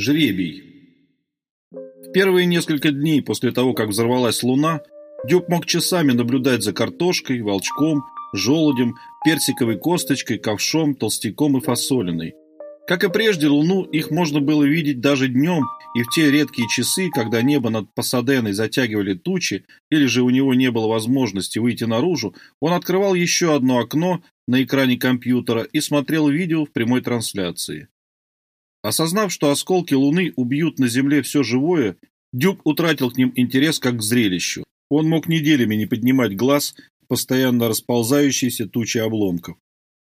Жребий. В первые несколько дней после того, как взорвалась луна, Дюб мог часами наблюдать за картошкой, волчком, желудем, персиковой косточкой, ковшом, толстяком и фасолиной. Как и прежде, луну их можно было видеть даже днем и в те редкие часы, когда небо над Пасаденой затягивали тучи, или же у него не было возможности выйти наружу, он открывал еще одно окно на экране компьютера и смотрел видео в прямой трансляции. Осознав, что осколки Луны убьют на Земле все живое, Дюб утратил к ним интерес как к зрелищу. Он мог неделями не поднимать глаз постоянно расползающейся тучи обломков.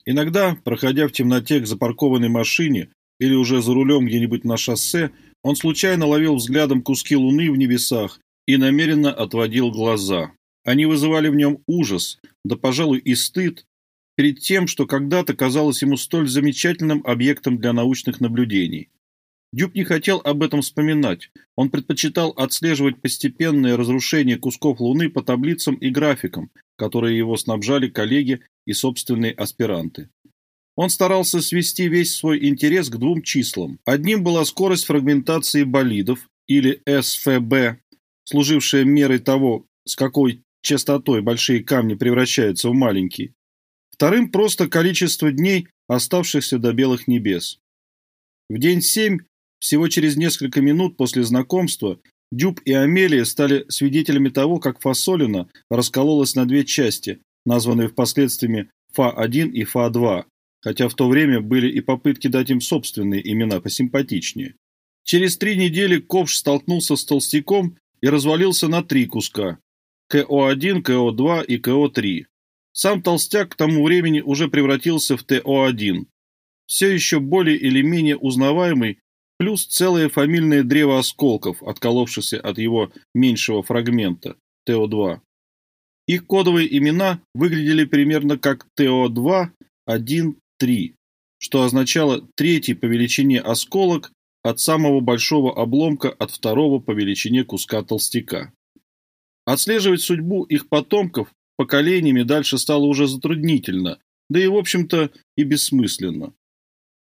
Иногда, проходя в темноте к запаркованной машине или уже за рулем где-нибудь на шоссе, он случайно ловил взглядом куски луны в небесах и намеренно отводил глаза. Они вызывали в нем ужас, да, пожалуй, и стыд, перед тем, что когда-то казалось ему столь замечательным объектом для научных наблюдений. Дюб не хотел об этом вспоминать. Он предпочитал отслеживать постепенное разрушение кусков Луны по таблицам и графикам, которые его снабжали коллеги и собственные аспиранты. Он старался свести весь свой интерес к двум числам. Одним была скорость фрагментации болидов, или СФБ, служившая мерой того, с какой частотой большие камни превращаются в маленькие. Вторым просто количество дней, оставшихся до белых небес. В день семь, всего через несколько минут после знакомства, Дюб и Амелия стали свидетелями того, как фасолина раскололась на две части, названные впоследствии Фа-1 и Фа-2, хотя в то время были и попытки дать им собственные имена посимпатичнее. Через три недели Ковш столкнулся с толстяком и развалился на три куска – КО-1, КО-2 и КО-3. Сам толстяк к тому времени уже превратился в ТО-1, все еще более или менее узнаваемый, плюс целое фамильное древо осколков, отколовшееся от его меньшего фрагмента – ТО-2. Их кодовые имена выглядели примерно как ТО-2, 1, 3, что означало третий по величине осколок от самого большого обломка от второго по величине куска толстяка. Отслеживать судьбу их потомков поколениями дальше стало уже затруднительно, да и, в общем-то, и бессмысленно.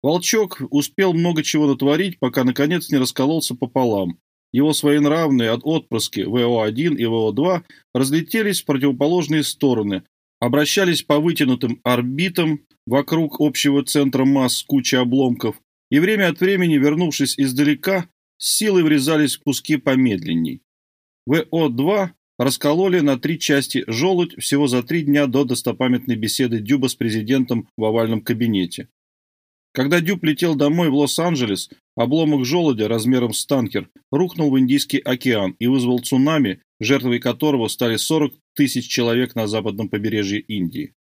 Волчок успел много чего натворить, пока, наконец, не раскололся пополам. Его своенравные от отпрыски ВО-1 и ВО-2 разлетелись в противоположные стороны, обращались по вытянутым орбитам вокруг общего центра масс кучи обломков и время от времени, вернувшись издалека, с силой врезались в куски помедленней. ВО-2 раскололи на три части желудь всего за три дня до достопамятной беседы Дюба с президентом в овальном кабинете. Когда Дюб летел домой в Лос-Анджелес, обломок желудя размером с танкер рухнул в Индийский океан и вызвал цунами, жертвой которого стали 40 тысяч человек на западном побережье Индии.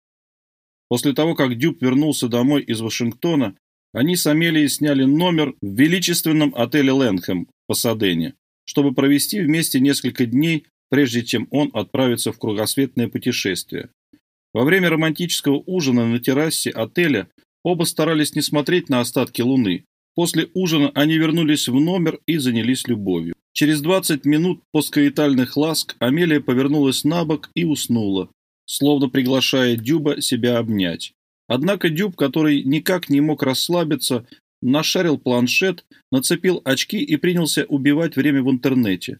После того, как Дюб вернулся домой из Вашингтона, они с Амелией сняли номер в величественном отеле Лэнхэм в Пасадене, чтобы провести вместе несколько дней прежде чем он отправится в кругосветное путешествие. Во время романтического ужина на террасе отеля оба старались не смотреть на остатки луны. После ужина они вернулись в номер и занялись любовью. Через 20 минут поскоитальных ласк Амелия повернулась на бок и уснула, словно приглашая Дюба себя обнять. Однако Дюб, который никак не мог расслабиться, нашарил планшет, нацепил очки и принялся убивать время в интернете.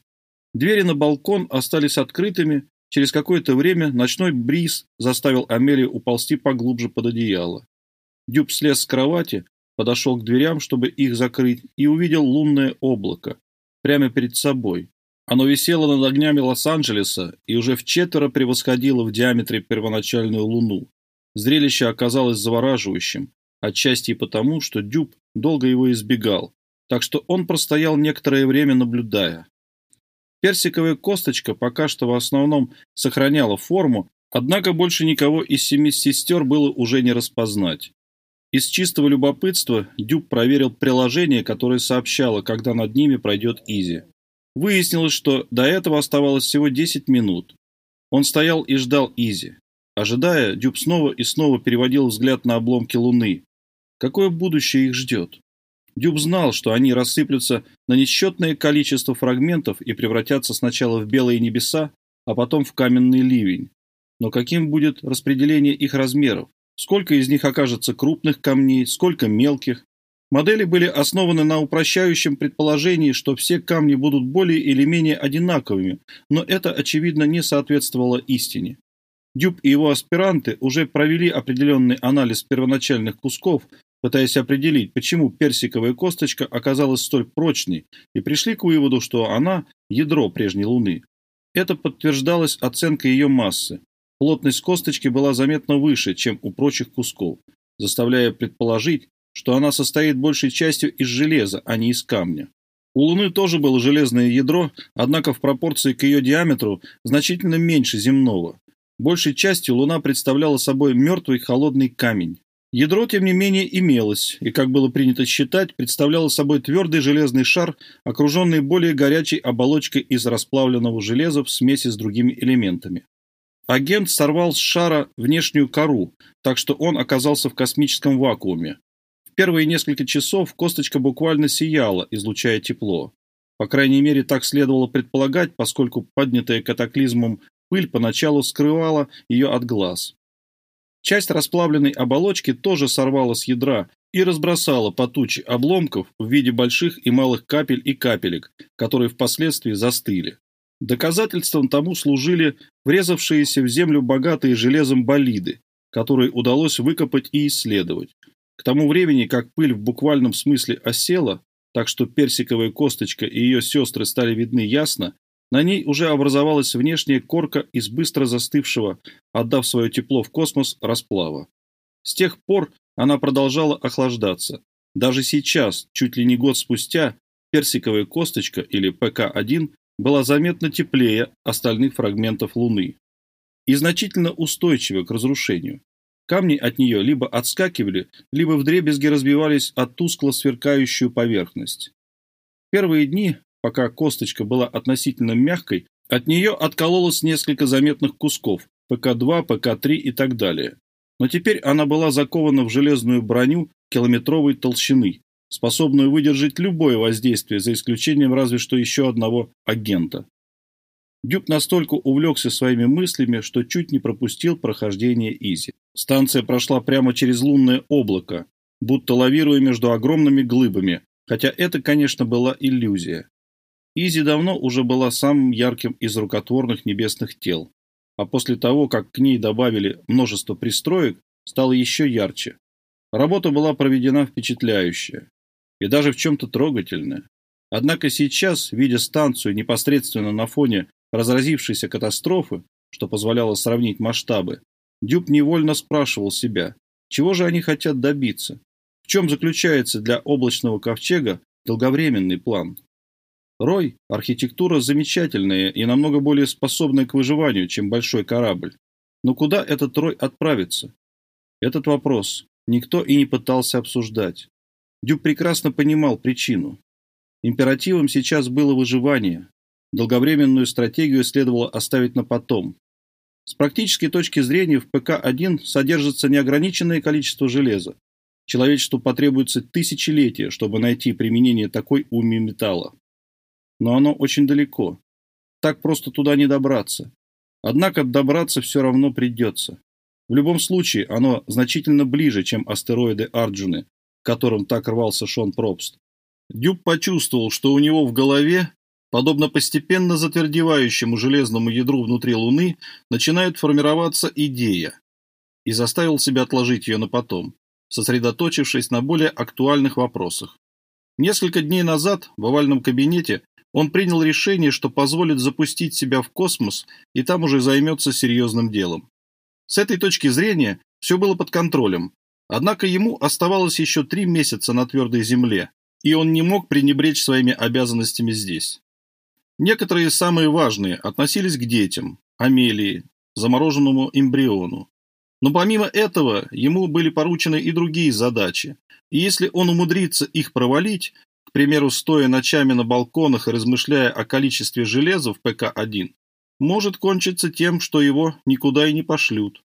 Двери на балкон остались открытыми. Через какое-то время ночной бриз заставил Амелию уползти поглубже под одеяло. Дюб слез с кровати, подошел к дверям, чтобы их закрыть, и увидел лунное облако прямо перед собой. Оно висело над огнями Лос-Анджелеса и уже в четверо превосходило в диаметре первоначальную луну. Зрелище оказалось завораживающим, отчасти и потому, что Дюб долго его избегал, так что он простоял некоторое время, наблюдая. Персиковая косточка пока что в основном сохраняла форму, однако больше никого из семи сестер было уже не распознать. Из чистого любопытства Дюб проверил приложение, которое сообщало, когда над ними пройдет Изи. Выяснилось, что до этого оставалось всего 10 минут. Он стоял и ждал Изи. Ожидая, Дюб снова и снова переводил взгляд на обломки Луны. Какое будущее их ждет? Дюб знал, что они рассыплются на несчетное количество фрагментов и превратятся сначала в белые небеса, а потом в каменный ливень. Но каким будет распределение их размеров? Сколько из них окажется крупных камней, сколько мелких? Модели были основаны на упрощающем предположении, что все камни будут более или менее одинаковыми, но это, очевидно, не соответствовало истине. Дюб и его аспиранты уже провели определенный анализ первоначальных кусков, пытаясь определить, почему персиковая косточка оказалась столь прочной, и пришли к выводу, что она – ядро прежней Луны. Это подтверждалось оценкой ее массы. Плотность косточки была заметно выше, чем у прочих кусков, заставляя предположить, что она состоит большей частью из железа, а не из камня. У Луны тоже было железное ядро, однако в пропорции к ее диаметру значительно меньше земного. Большей частью Луна представляла собой мертвый холодный камень. Ядро, тем не менее, имелось, и, как было принято считать, представляло собой твердый железный шар, окруженный более горячей оболочкой из расплавленного железа в смеси с другими элементами. Агент сорвал с шара внешнюю кору, так что он оказался в космическом вакууме. В первые несколько часов косточка буквально сияла, излучая тепло. По крайней мере, так следовало предполагать, поскольку поднятая катаклизмом пыль поначалу скрывала ее от глаз. Часть расплавленной оболочки тоже сорвала с ядра и разбросала по туче обломков в виде больших и малых капель и капелек, которые впоследствии застыли. Доказательством тому служили врезавшиеся в землю богатые железом болиды, которые удалось выкопать и исследовать. К тому времени, как пыль в буквальном смысле осела, так что персиковая косточка и ее сестры стали видны ясно, на ней уже образовалась внешняя корка из быстро застывшего, отдав свое тепло в космос, расплава. С тех пор она продолжала охлаждаться. Даже сейчас, чуть ли не год спустя, персиковая косточка, или ПК-1, была заметно теплее остальных фрагментов Луны и значительно устойчива к разрушению. Камни от нее либо отскакивали, либо вдребезги разбивались о тускло сверкающую поверхность. Первые дни пока косточка была относительно мягкой, от нее откололось несколько заметных кусков, ПК-2, ПК-3 и так далее. Но теперь она была закована в железную броню километровой толщины, способную выдержать любое воздействие, за исключением разве что еще одного агента. Дюк настолько увлекся своими мыслями, что чуть не пропустил прохождение Изи. Станция прошла прямо через лунное облако, будто лавируя между огромными глыбами, хотя это, конечно, была иллюзия. Изи давно уже была самым ярким из рукотворных небесных тел, а после того, как к ней добавили множество пристроек, стало еще ярче. Работа была проведена впечатляющая и даже в чем-то трогательная. Однако сейчас, видя станцию непосредственно на фоне разразившейся катастрофы, что позволяло сравнить масштабы, Дюб невольно спрашивал себя, чего же они хотят добиться, в чем заключается для облачного ковчега долговременный план. Рой – архитектура замечательная и намного более способная к выживанию, чем большой корабль. Но куда этот Рой отправится? Этот вопрос никто и не пытался обсуждать. Дюк прекрасно понимал причину. Императивом сейчас было выживание. Долговременную стратегию следовало оставить на потом. С практической точки зрения в ПК-1 содержится неограниченное количество железа. Человечеству потребуется тысячелетия, чтобы найти применение такой уми металла но оно очень далеко. Так просто туда не добраться. Однако добраться все равно придется. В любом случае, оно значительно ближе, чем астероиды Арджуны, к которым так рвался Шон Пробст. Дюб почувствовал, что у него в голове, подобно постепенно затвердевающему железному ядру внутри Луны, начинает формироваться идея, и заставил себя отложить ее на потом, сосредоточившись на более актуальных вопросах. Несколько дней назад в овальном кабинете он принял решение, что позволит запустить себя в космос и там уже займется серьезным делом. С этой точки зрения все было под контролем, однако ему оставалось еще три месяца на твердой земле, и он не мог пренебречь своими обязанностями здесь. Некоторые самые важные относились к детям, Амелии, замороженному эмбриону. Но помимо этого, ему были поручены и другие задачи, и если он умудрится их провалить, к примеру, стоя ночами на балконах и размышляя о количестве железа в ПК-1, может кончиться тем, что его никуда и не пошлют.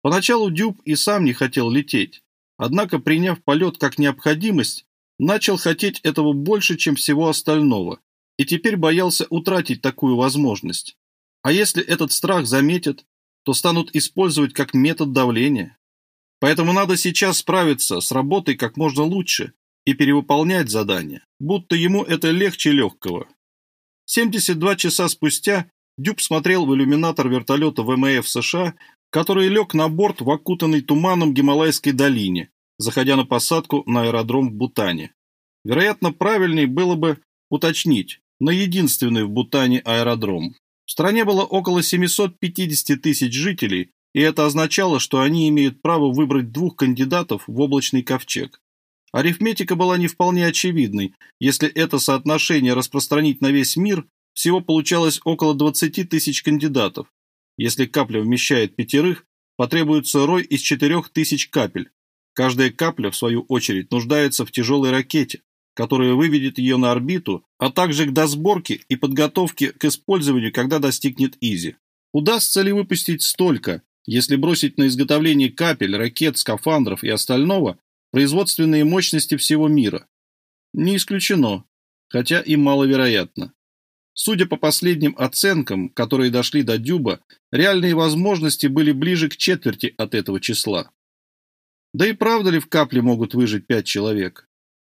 Поначалу Дюб и сам не хотел лететь, однако, приняв полет как необходимость, начал хотеть этого больше, чем всего остального, и теперь боялся утратить такую возможность. А если этот страх заметят, то станут использовать как метод давления. Поэтому надо сейчас справиться с работой как можно лучше и перевыполнять задания, будто ему это легче легкого. 72 часа спустя Дюб смотрел в иллюминатор вертолета ВМФ США, который лег на борт в окутанной туманом Гималайской долине, заходя на посадку на аэродром в Бутане. Вероятно, правильнее было бы уточнить, на единственный в Бутане аэродром. В стране было около 750 тысяч жителей, и это означало, что они имеют право выбрать двух кандидатов в облачный ковчег. Арифметика была не вполне очевидной. Если это соотношение распространить на весь мир, всего получалось около 20 тысяч кандидатов. Если капля вмещает пятерых, потребуется рой из 4 тысяч капель. Каждая капля, в свою очередь, нуждается в тяжелой ракете, которая выведет ее на орбиту, а также к досборке и подготовке к использованию, когда достигнет Изи. Удастся ли выпустить столько, если бросить на изготовление капель, ракет, скафандров и остального производственные мощности всего мира? Не исключено, хотя и маловероятно. Судя по последним оценкам, которые дошли до Дюба, реальные возможности были ближе к четверти от этого числа. Да и правда ли в капле могут выжить пять человек?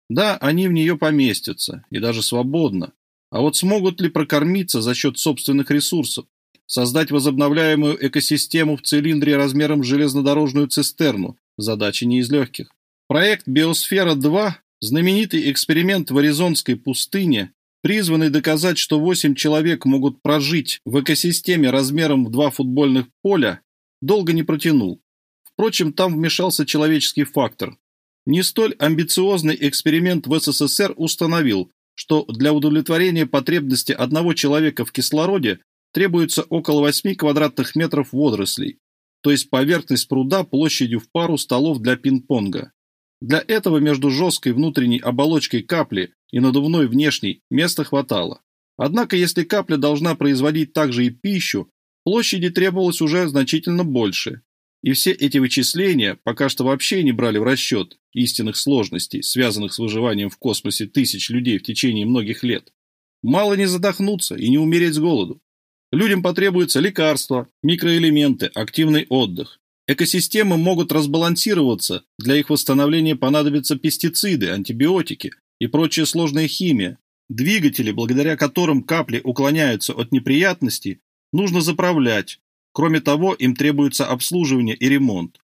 Да, они в нее поместятся, и даже свободно. А вот смогут ли прокормиться за счет собственных ресурсов? Создать возобновляемую экосистему в цилиндре размером с железнодорожную цистерну – задача не из легких. Проект «Биосфера-2» – знаменитый эксперимент в Аризонской пустыне, призванный доказать, что 8 человек могут прожить в экосистеме размером в два футбольных поля, долго не протянул. Впрочем, там вмешался человеческий фактор. Не столь амбициозный эксперимент в СССР установил, что для удовлетворения потребности одного человека в кислороде требуется около 8 квадратных метров водорослей, то есть поверхность пруда площадью в пару столов для пинг-понга. Для этого между жесткой внутренней оболочкой капли и надувной внешней места хватало. Однако, если капля должна производить также и пищу, площади требовалось уже значительно больше. И все эти вычисления пока что вообще не брали в расчет истинных сложностей, связанных с выживанием в космосе тысяч людей в течение многих лет. Мало не задохнуться и не умереть с голоду. Людям потребуются лекарства, микроэлементы, активный отдых. Экосистемы могут разбалансироваться, для их восстановления понадобятся пестициды, антибиотики и прочая сложная химия. Двигатели, благодаря которым капли уклоняются от неприятностей, нужно заправлять, Кроме того, им требуется обслуживание и ремонт.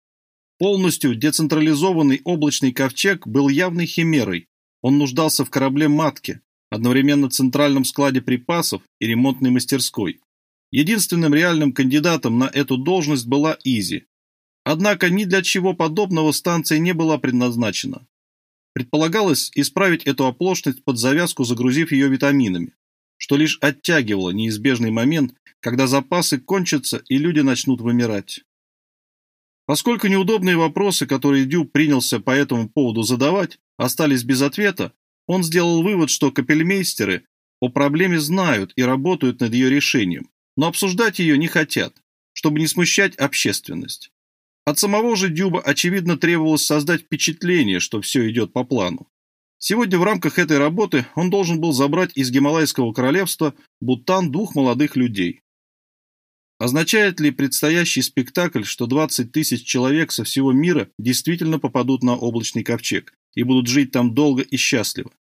Полностью децентрализованный облачный ковчег был явной химерой. Он нуждался в корабле-матке, одновременно центральном складе припасов и ремонтной мастерской. Единственным реальным кандидатом на эту должность была Изи. Однако ни для чего подобного станция не была предназначена. Предполагалось исправить эту оплошность под завязку, загрузив ее витаминами, что лишь оттягивало неизбежный момент, когда запасы кончатся и люди начнут вымирать. Поскольку неудобные вопросы, которые Дюб принялся по этому поводу задавать, остались без ответа, он сделал вывод, что капельмейстеры о проблеме знают и работают над ее решением, но обсуждать ее не хотят, чтобы не смущать общественность. От самого же Дюба, очевидно, требовалось создать впечатление, что все идет по плану. Сегодня в рамках этой работы он должен был забрать из Гималайского королевства Бутан двух молодых людей. Означает ли предстоящий спектакль, что 20 тысяч человек со всего мира действительно попадут на облачный ковчег и будут жить там долго и счастливо?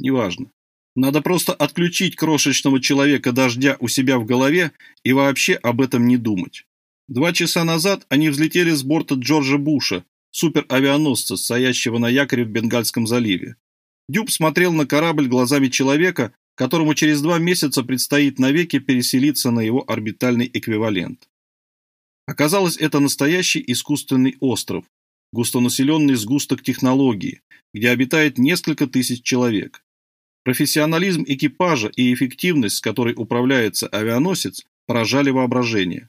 Неважно. Надо просто отключить крошечного человека дождя у себя в голове и вообще об этом не думать. Два часа назад они взлетели с борта Джорджа Буша, суперавианосца, стоящего на якоре в Бенгальском заливе. Дюб смотрел на корабль глазами человека, которому через два месяца предстоит навеки переселиться на его орбитальный эквивалент. Оказалось, это настоящий искусственный остров, густонаселенный сгусток технологии, где обитает несколько тысяч человек. Профессионализм экипажа и эффективность, с которой управляется авианосец, поражали воображение.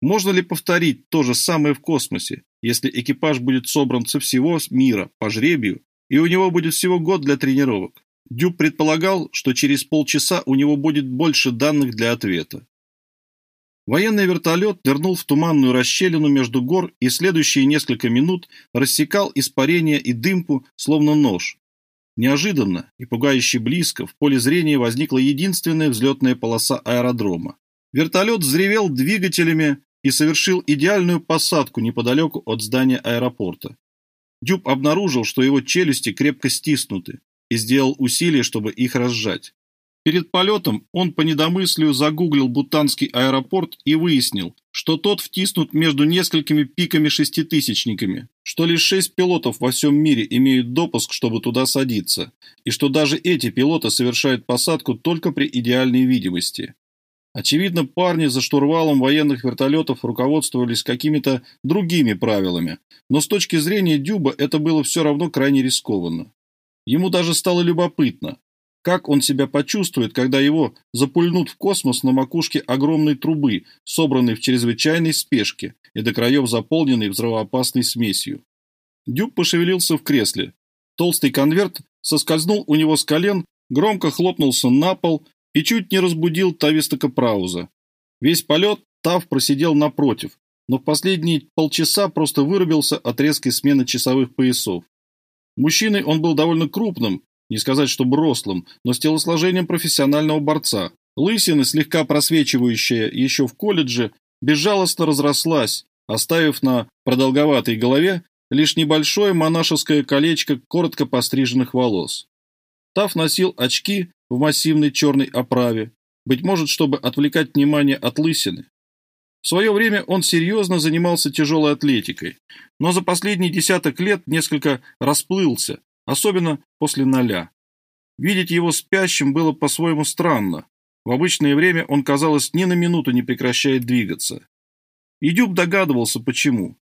Можно ли повторить то же самое в космосе, если экипаж будет собран со всего мира по жребию, и у него будет всего год для тренировок? Дюб предполагал, что через полчаса у него будет больше данных для ответа. Военный вертолет нырнул в туманную расщелину между гор и следующие несколько минут рассекал испарение и дымку, словно нож. Неожиданно и пугающе близко в поле зрения возникла единственная взлетная полоса аэродрома. Вертолет взревел двигателями, и совершил идеальную посадку неподалеку от здания аэропорта. Дюб обнаружил, что его челюсти крепко стиснуты, и сделал усилие, чтобы их разжать. Перед полетом он по недомыслию загуглил Бутанский аэропорт и выяснил, что тот втиснут между несколькими пиками-шеститысячниками, что лишь шесть пилотов во всем мире имеют допуск, чтобы туда садиться, и что даже эти пилоты совершают посадку только при идеальной видимости. Очевидно, парни за штурвалом военных вертолетов руководствовались какими-то другими правилами, но с точки зрения Дюба это было все равно крайне рискованно. Ему даже стало любопытно, как он себя почувствует, когда его запульнут в космос на макушке огромной трубы, собранной в чрезвычайной спешке и до краев заполненной взрывоопасной смесью? Дюб пошевелился в кресле. Толстый конверт соскользнул у него с колен, громко хлопнулся на пол и чуть не разбудил Тавистока Прауза. Весь полет Тав просидел напротив, но в последние полчаса просто вырубился от резкой смены часовых поясов. Мужчиной он был довольно крупным, не сказать, что брослым, но с телосложением профессионального борца. Лысина, слегка просвечивающая еще в колледже, безжалостно разрослась, оставив на продолговатой голове лишь небольшое монашеское колечко коротко постриженных волос. Тав носил очки в массивной черной оправе, быть может, чтобы отвлекать внимание от лысины. В свое время он серьезно занимался тяжелой атлетикой, но за последние десяток лет несколько расплылся, особенно после ноля. Видеть его спящим было по-своему странно. В обычное время он, казалось, ни на минуту не прекращает двигаться. И Дюб догадывался, почему.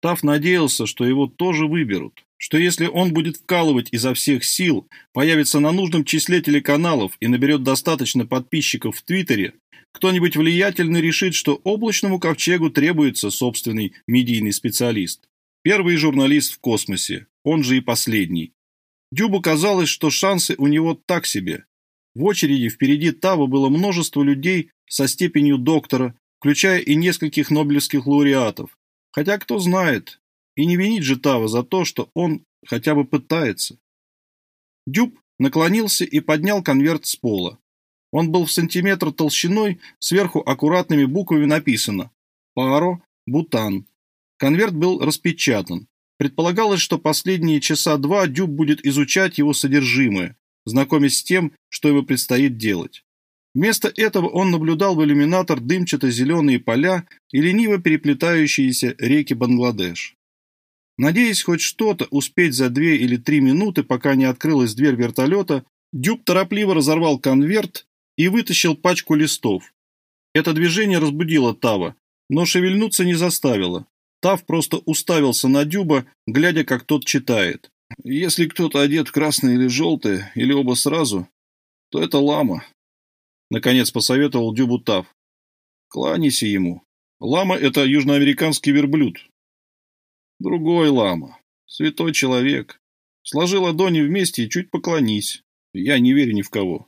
Тав надеялся, что его тоже выберут, что если он будет вкалывать изо всех сил, появится на нужном числе телеканалов и наберет достаточно подписчиков в Твиттере, кто-нибудь влиятельный решит, что облачному ковчегу требуется собственный медийный специалист. Первый журналист в космосе, он же и последний. Дюбу казалось, что шансы у него так себе. В очереди впереди Тава было множество людей со степенью доктора, включая и нескольких нобелевских лауреатов. Хотя кто знает, и не винить же Тава за то, что он хотя бы пытается. Дюб наклонился и поднял конверт с пола. Он был в сантиметр толщиной, сверху аккуратными буквами написано «Паро, Бутан». Конверт был распечатан. Предполагалось, что последние часа два Дюб будет изучать его содержимое, знакомясь с тем, что ему предстоит делать. Вместо этого он наблюдал в иллюминатор дымчато-зеленые поля и лениво переплетающиеся реки Бангладеш. Надеясь хоть что-то успеть за две или три минуты, пока не открылась дверь вертолета, Дюб торопливо разорвал конверт и вытащил пачку листов. Это движение разбудило Тава, но шевельнуться не заставило. Тав просто уставился на Дюба, глядя, как тот читает. Если кто-то одет в красное или желтое, или оба сразу, то это лама. Наконец посоветовал Дюбу Тав. Кланяйся ему. Лама – это южноамериканский верблюд. Другой лама. Святой человек. Сложи ладони вместе и чуть поклонись. Я не верю ни в кого.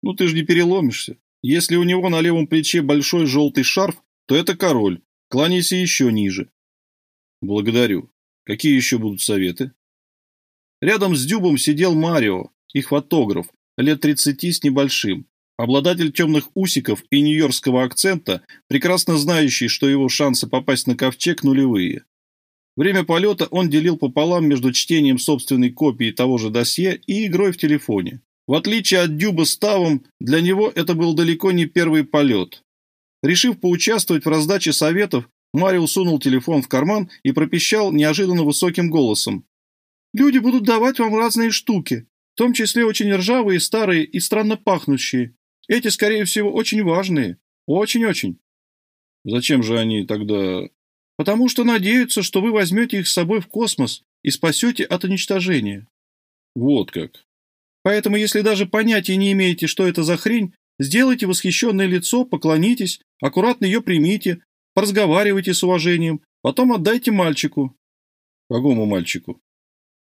Ну ты же не переломишься. Если у него на левом плече большой желтый шарф, то это король, Кланяйся еще ниже. Благодарю. Какие еще будут советы? Рядом с Дюбом сидел Марио, их фотограф, лет 30 с небольшим. Обладатель темных усиков и нью-йоркского акцента, прекрасно знающий, что его шансы попасть на ковчег нулевые. Время полета он делил пополам между чтением собственной копии того же досье и игрой в телефоне. В отличие от Дюба с Тавом, для него это был далеко не первый полет. Решив поучаствовать в раздаче советов, Марио сунул телефон в карман и пропищал неожиданно высоким голосом. «Люди будут давать вам разные штуки, в том числе очень ржавые, старые и странно пахнущие. Эти, скорее всего, очень важные. Очень-очень». «Зачем же они тогда...» «Потому что надеются, что вы возьмете их с собой в космос и спасете от уничтожения». «Вот как». «Поэтому, если даже понятия не имеете, что это за хрень, Сделайте восхищенное лицо, поклонитесь, аккуратно ее примите, поразговаривайте с уважением, потом отдайте мальчику. Какому мальчику?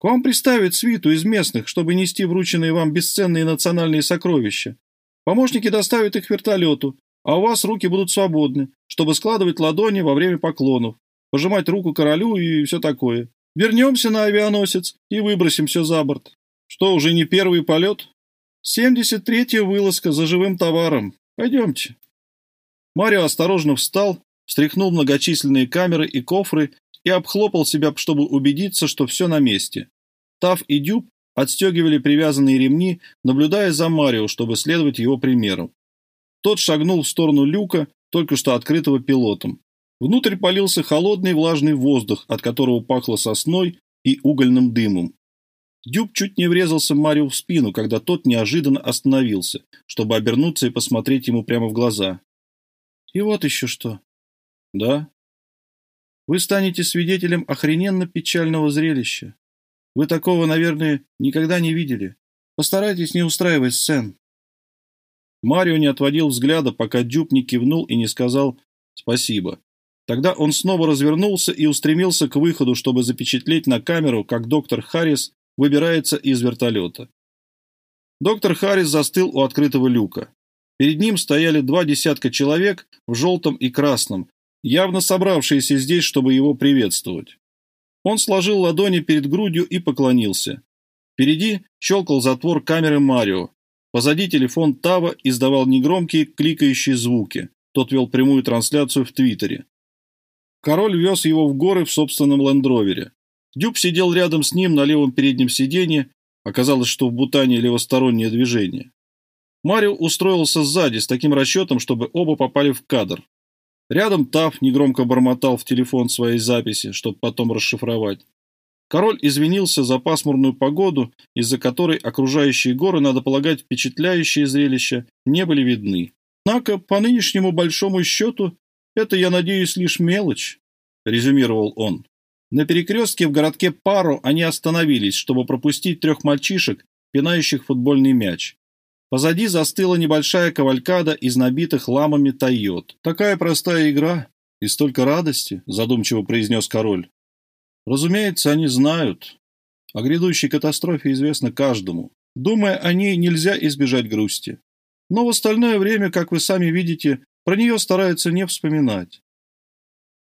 К вам приставят свиту из местных, чтобы нести врученные вам бесценные национальные сокровища. Помощники доставят их вертолету, а у вас руки будут свободны, чтобы складывать ладони во время поклонов, пожимать руку королю и все такое. Вернемся на авианосец и выбросим все за борт. Что, уже не первый полет? Семьдесят третья вылазка за живым товаром. Пойдемте. Марио осторожно встал, встряхнул многочисленные камеры и кофры и обхлопал себя, чтобы убедиться, что все на месте. Тав и Дюб отстегивали привязанные ремни, наблюдая за Марио, чтобы следовать его примеру. Тот шагнул в сторону люка, только что открытого пилотом. Внутрь полился холодный влажный воздух, от которого пахло сосной и угольным дымом. Дюб чуть не врезался Марио в спину, когда тот неожиданно остановился, чтобы обернуться и посмотреть ему прямо в глаза. «И вот еще что». «Да?» «Вы станете свидетелем охрененно печального зрелища. Вы такого, наверное, никогда не видели. Постарайтесь не устраивать сцен». Марио не отводил взгляда, пока Дюб не кивнул и не сказал «спасибо». Тогда он снова развернулся и устремился к выходу, чтобы запечатлеть на камеру, как доктор Харрис выбирается из вертолета. Доктор Харрис застыл у открытого люка. Перед ним стояли два десятка человек в желтом и красном, явно собравшиеся здесь, чтобы его приветствовать. Он сложил ладони перед грудью и поклонился. Впереди щелкал затвор камеры Марио. Позади телефон Тава издавал негромкие кликающие звуки. Тот вел прямую трансляцию в Твиттере. Король вез его в горы в собственном лендровере. Дюб сидел рядом с ним на левом переднем сиденье. Оказалось, что в Бутане левостороннее движение. Марио устроился сзади с таким расчетом, чтобы оба попали в кадр. Рядом Тав негромко бормотал в телефон своей записи, чтобы потом расшифровать. Король извинился за пасмурную погоду, из-за которой окружающие горы, надо полагать, впечатляющие зрелища, не были видны. Однако, по нынешнему большому счету, «Это, я надеюсь, лишь мелочь», — резюмировал он. На перекрестке в городке Пару они остановились, чтобы пропустить трех мальчишек, пинающих футбольный мяч. Позади застыла небольшая кавалькада из набитых ламами Тойот. «Такая простая игра и столько радости», — задумчиво произнес король. «Разумеется, они знают. О грядущей катастрофе известно каждому. Думая о ней, нельзя избежать грусти. Но в остальное время, как вы сами видите, про нее стараются не вспоминать.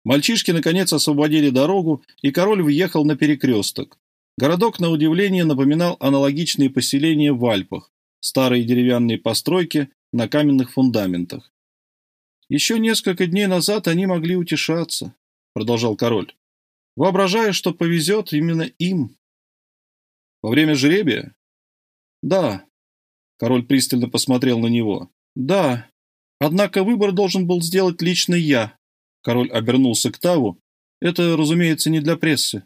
Мальчишки, наконец, освободили дорогу, и король въехал на перекресток. Городок, на удивление, напоминал аналогичные поселения в Альпах, старые деревянные постройки на каменных фундаментах. «Еще несколько дней назад они могли утешаться», — продолжал король, воображая, что повезет именно им. «Во время жребия?» «Да». Король пристально посмотрел на него. «Да, Однако выбор должен был сделать лично я. Король обернулся к Таву. Это, разумеется, не для прессы.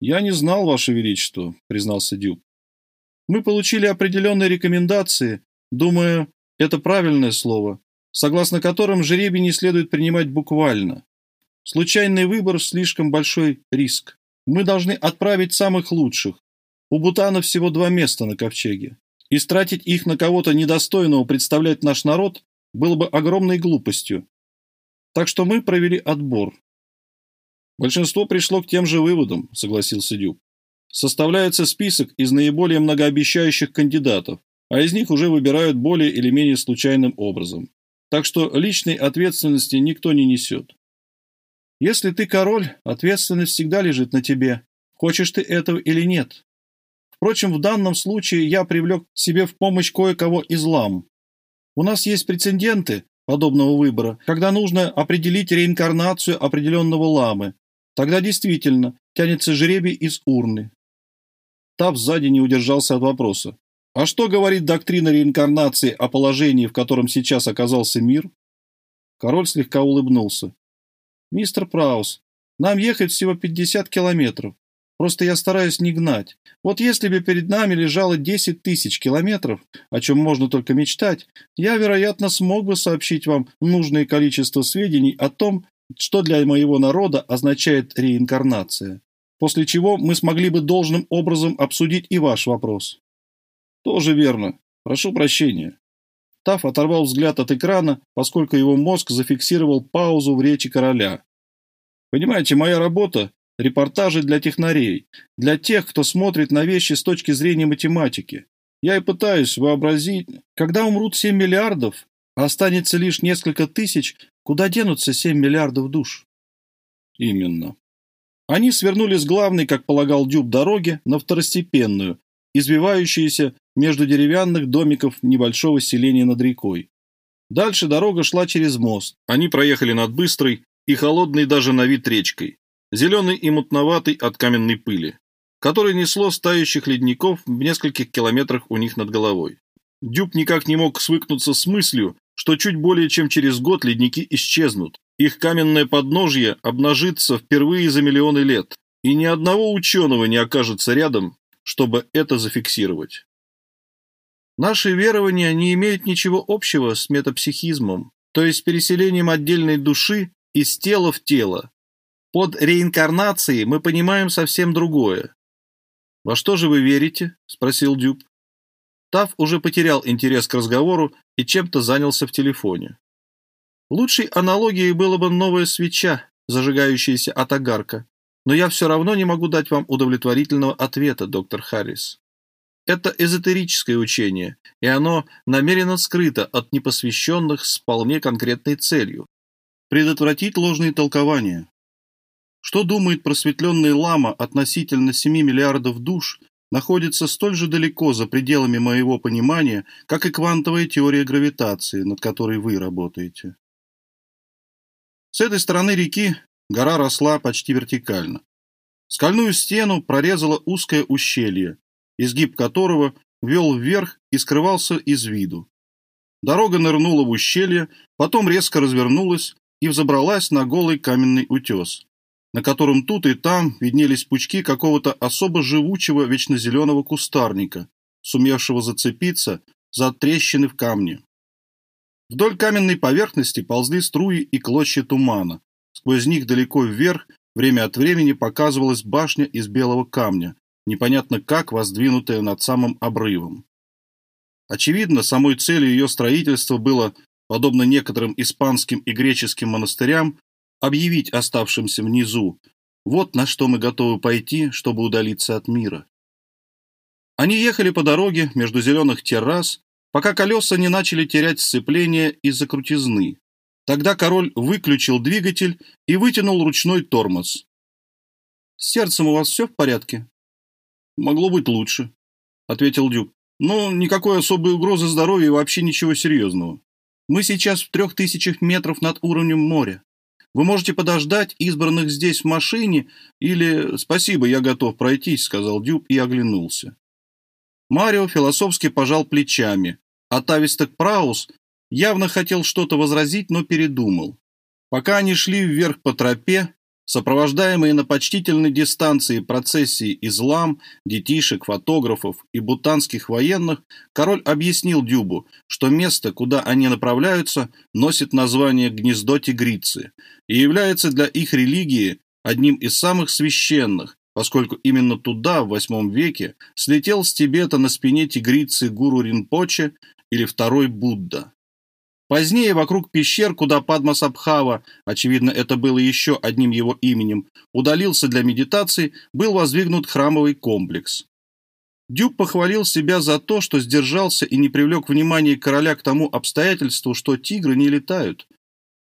«Я не знал, Ваше Величество», — признался Дюб. «Мы получили определенные рекомендации, думаю, это правильное слово, согласно которым жеребий не следует принимать буквально. Случайный выбор – слишком большой риск. Мы должны отправить самых лучших. У Бутана всего два места на ковчеге. И стратить их на кого-то недостойного представлять наш народ было бы огромной глупостью. Так что мы провели отбор. Большинство пришло к тем же выводам, согласился Дюб. Составляется список из наиболее многообещающих кандидатов, а из них уже выбирают более или менее случайным образом. Так что личной ответственности никто не несет. Если ты король, ответственность всегда лежит на тебе, хочешь ты этого или нет. Впрочем, в данном случае я привлек себе в помощь кое-кого из лам, у нас есть прецеденты подобного выбора, когда нужно определить реинкарнацию определенного ламы. Тогда действительно тянется жребий из урны. Тав сзади не удержался от вопроса. А что говорит доктрина реинкарнации о положении, в котором сейчас оказался мир? Король слегка улыбнулся. «Мистер Праус, нам ехать всего 50 километров. Просто я стараюсь не гнать. Вот если бы перед нами лежало 10 тысяч километров, о чем можно только мечтать, я, вероятно, смог бы сообщить вам нужное количество сведений о том, что для моего народа означает реинкарнация. После чего мы смогли бы должным образом обсудить и ваш вопрос. Тоже верно. Прошу прощения. Таф оторвал взгляд от экрана, поскольку его мозг зафиксировал паузу в речи короля. Понимаете, моя работа репортажи для технарей, для тех, кто смотрит на вещи с точки зрения математики. Я и пытаюсь вообразить, когда умрут 7 миллиардов, а останется лишь несколько тысяч, куда денутся 7 миллиардов душ? Именно. Они свернули с главной, как полагал Дюб, дороги на второстепенную, извивающуюся между деревянных домиков небольшого селения над рекой. Дальше дорога шла через мост. Они проехали над быстрой и холодной даже на вид речкой, зеленой и мутноватой от каменной пыли, которой несло стающих ледников в нескольких километрах у них над головой. Дюб никак не мог свыкнуться с мыслью, что чуть более чем через год ледники исчезнут, их каменное подножье обнажится впервые за миллионы лет, и ни одного ученого не окажется рядом, чтобы это зафиксировать. Наши верования не имеют ничего общего с метапсихизмом, то есть переселением отдельной души из тела в тело. Под реинкарнацией мы понимаем совсем другое. «Во что же вы верите?» – спросил Дюб. Тав уже потерял интерес к разговору и чем-то занялся в телефоне. Лучшей аналогией было бы новая свеча, зажигающаяся от огарка, но я все равно не могу дать вам удовлетворительного ответа, доктор Харрис. Это эзотерическое учение, и оно намеренно скрыто от непосвященных с вполне конкретной целью – предотвратить ложные толкования. Что думает просветленный лама относительно 7 миллиардов душ, находится столь же далеко за пределами моего понимания, как и квантовая теория гравитации, над которой вы работаете. С этой стороны реки гора росла почти вертикально. Скальную стену прорезало узкое ущелье, изгиб которого вел вверх и скрывался из виду. Дорога нырнула в ущелье, потом резко развернулась и взобралась на голый каменный утес, на котором тут и там виднелись пучки какого-то особо живучего вечнозеленого кустарника, сумевшего зацепиться за трещины в камне. Вдоль каменной поверхности ползли струи и клочья тумана. Сквозь них далеко вверх время от времени показывалась башня из белого камня, непонятно как воздвинутая над самым обрывом. Очевидно, самой целью ее строительства было, подобно некоторым испанским и греческим монастырям, объявить оставшимся внизу, вот на что мы готовы пойти, чтобы удалиться от мира. Они ехали по дороге между зеленых террас, пока колеса не начали терять сцепление из-за крутизны. Тогда король выключил двигатель и вытянул ручной тормоз. «С сердцем у вас все в порядке?» «Могло быть лучше», — ответил Дюк. «Но никакой особой угрозы здоровью и вообще ничего серьезного. Мы сейчас в трех тысячах метров над уровнем моря. Вы можете подождать избранных здесь в машине или... Спасибо, я готов пройтись, сказал Дюб и оглянулся. Марио философски пожал плечами, а Тависток Праус явно хотел что-то возразить, но передумал. Пока они шли вверх по тропе, Сопровождаемые на почтительной дистанции процессии из лам, детишек, фотографов и бутанских военных, король объяснил Дюбу, что место, куда они направляются, носит название «Гнездо тигрицы» и является для их религии одним из самых священных, поскольку именно туда, в VIII веке, слетел с Тибета на спине тигрицы гуру Ринпоче или второй Будда. Позднее вокруг пещер, куда Падмасабхава, очевидно, это было еще одним его именем, удалился для медитации, был воздвигнут храмовый комплекс. Дюб похвалил себя за то, что сдержался и не привлек внимание короля к тому обстоятельству, что тигры не летают.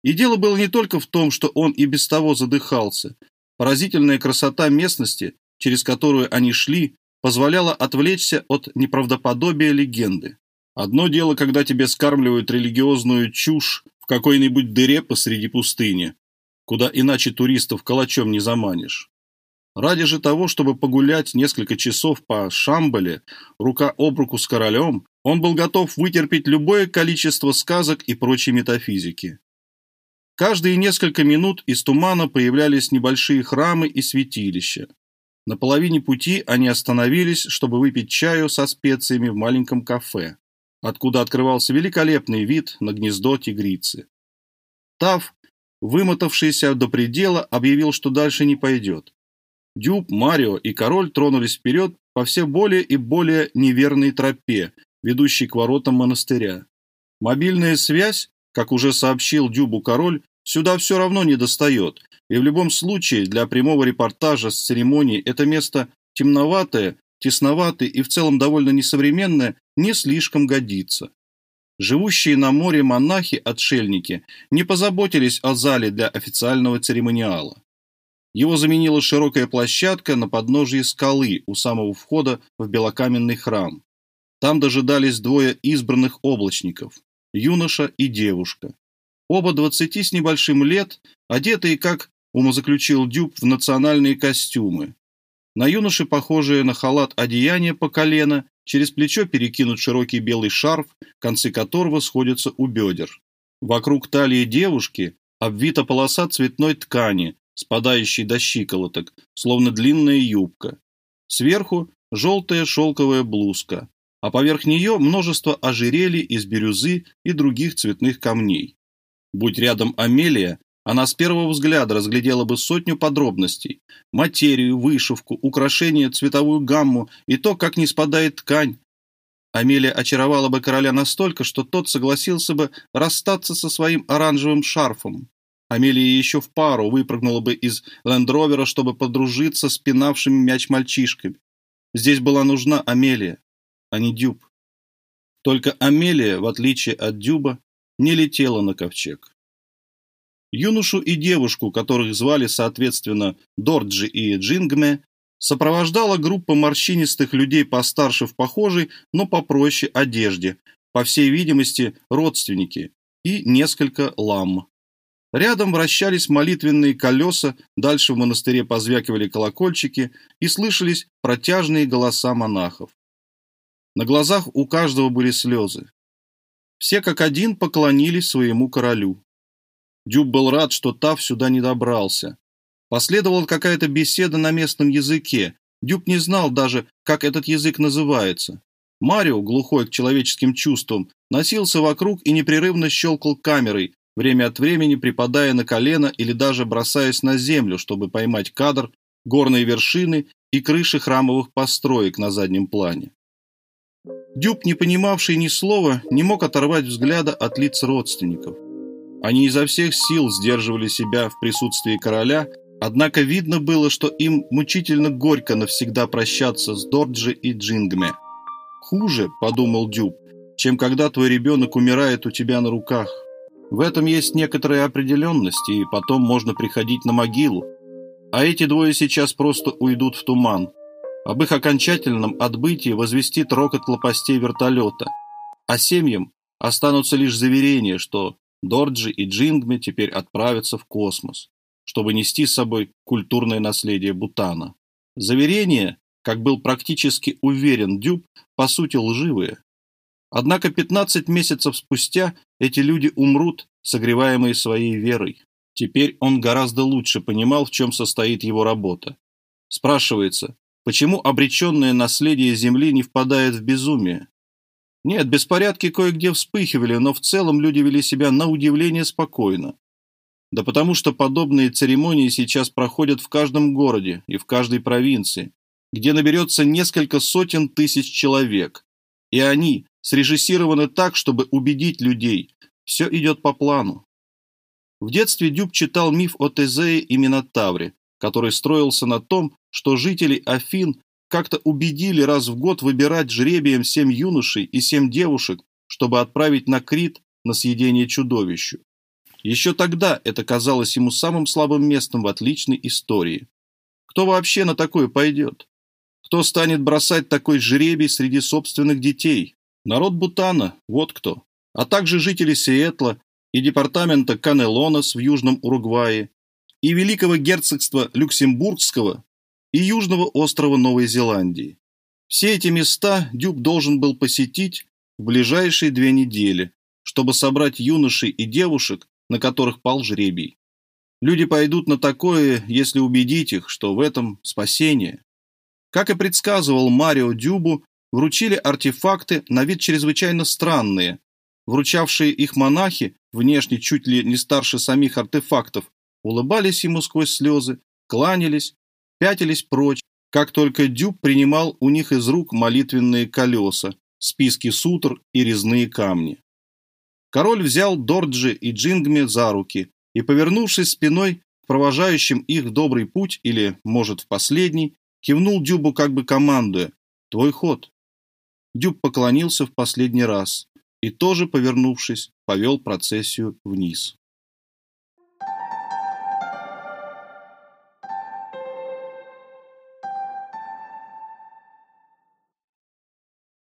И дело было не только в том, что он и без того задыхался. Поразительная красота местности, через которую они шли, позволяла отвлечься от неправдоподобия легенды. Одно дело, когда тебе скармливают религиозную чушь в какой-нибудь дыре посреди пустыни, куда иначе туристов калачом не заманишь. Ради же того, чтобы погулять несколько часов по Шамбале, рука об руку с королем, он был готов вытерпеть любое количество сказок и прочей метафизики. Каждые несколько минут из тумана появлялись небольшие храмы и святилища. На половине пути они остановились, чтобы выпить чаю со специями в маленьком кафе откуда открывался великолепный вид на гнездо тигрицы. Тав, вымотавшийся до предела, объявил, что дальше не пойдет. Дюб, Марио и король тронулись вперед по все более и более неверной тропе, ведущей к воротам монастыря. Мобильная связь, как уже сообщил Дюбу король, сюда все равно не достает, и в любом случае для прямого репортажа с церемонии это место темноватое тесноватый и в целом довольно несовременное, не слишком годится. Живущие на море монахи-отшельники не позаботились о зале для официального церемониала. Его заменила широкая площадка на подножии скалы у самого входа в белокаменный храм. Там дожидались двое избранных облачников. юноша и девушка. Оба двадцати с небольшим лет, одетые, как умозаключил Дюб, в национальные костюмы. На юноше похожее на халат одеяние по колено, через плечо перекинут широкий белый шарф, концы которого сходятся у бедер. Вокруг талии девушки обвита полоса цветной ткани, спадающей до щиколоток, словно длинная юбка. Сверху желтая шелковая блузка, а поверх нее множество ожерелий из бирюзы и других цветных камней. Будь рядом Амелия, она с первого взгляда разглядела бы сотню подробностей. Материю, вышивку, украшения, цветовую гамму и то, как не спадает ткань. Амелия очаровала бы короля настолько, что тот согласился бы расстаться со своим оранжевым шарфом. Амелия еще в пару выпрыгнула бы из лендровера, чтобы подружиться с пинавшими мяч мальчишками. Здесь была нужна Амелия, а не Дюб. Только Амелия, в отличие от Дюба, не летела на ковчег. Юношу и девушку, которых звали соответственно Дорджи и Джингме, сопровождала группа морщинистых людей постарше в похожей, но попроще одежде, по всей видимости, родственники, и несколько лам. Рядом вращались молитвенные колеса, дальше в монастыре позвякивали колокольчики и слышались протяжные голоса монахов. На глазах у каждого были слезы. Все как один поклонились своему королю. Дюб был рад, что Тав сюда не добрался. Последовала какая-то беседа на местном языке. Дюб не знал даже, как этот язык называется. Марио, глухой к человеческим чувствам, носился вокруг и непрерывно щелкал камерой, время от времени припадая на колено или даже бросаясь на землю, чтобы поймать кадр, горные вершины и крыши храмовых построек на заднем плане. Дюб, не понимавший ни слова, не мог оторвать взгляда от лиц родственников. Они изо всех сил сдерживали себя в присутствии короля, однако видно было, что им мучительно горько навсегда прощаться с Дорджи и Джингме. «Хуже», — подумал Дюб, — «чем когда твой ребенок умирает у тебя на руках. В этом есть некоторая определенность, и потом можно приходить на могилу. А эти двое сейчас просто уйдут в туман. Об их окончательном отбытии возвестит рокот лопастей вертолета. А семьям останутся лишь заверения, что Дорджи и Джингме теперь отправятся в космос, чтобы нести с собой культурное наследие Бутана. Заверения, как был практически уверен Дюб, по сути лживые. Однако 15 месяцев спустя эти люди умрут, согреваемые своей верой. Теперь он гораздо лучше понимал, в чем состоит его работа. Спрашивается, почему обреченное наследие Земли не впадает в безумие? Нет, беспорядки кое-где вспыхивали, но в целом люди вели себя на удивление спокойно. Да потому что подобные церемонии сейчас проходят в каждом городе и в каждой провинции, где наберется несколько сотен тысяч человек. И они срежиссированы так, чтобы убедить людей, все идет по плану. В детстве Дюб читал миф о Тезее и Минотавре, который строился на том, что жители Афин как-то убедили раз в год выбирать жребием семь юношей и семь девушек, чтобы отправить на Крит на съедение чудовищу. Еще тогда это казалось ему самым слабым местом в отличной истории. Кто вообще на такое пойдет? Кто станет бросать такой жребий среди собственных детей? Народ Бутана, вот кто. А также жители Сиэтла и департамента Канелонос в Южном Уругвае, и Великого герцогства Люксембургского и южного острова Новой Зеландии. Все эти места Дюк должен был посетить в ближайшие две недели, чтобы собрать юношей и девушек, на которых пал жребий. Люди пойдут на такое, если убедить их, что в этом спасение. Как и предсказывал Марио Дюбу, вручили артефакты на вид чрезвычайно странные. Вручавшие их монахи, внешне чуть ли не старше самих артефактов, улыбались ему сквозь слезы, кланялись пятились прочь, как только Дюб принимал у них из рук молитвенные колеса, списки сутр и резные камни. Король взял Дорджи и Джингме за руки и, повернувшись спиной к провожающим их добрый путь или, может, в последний, кивнул Дюбу как бы командуя «Твой ход». Дюб поклонился в последний раз и тоже, повернувшись, повел процессию вниз.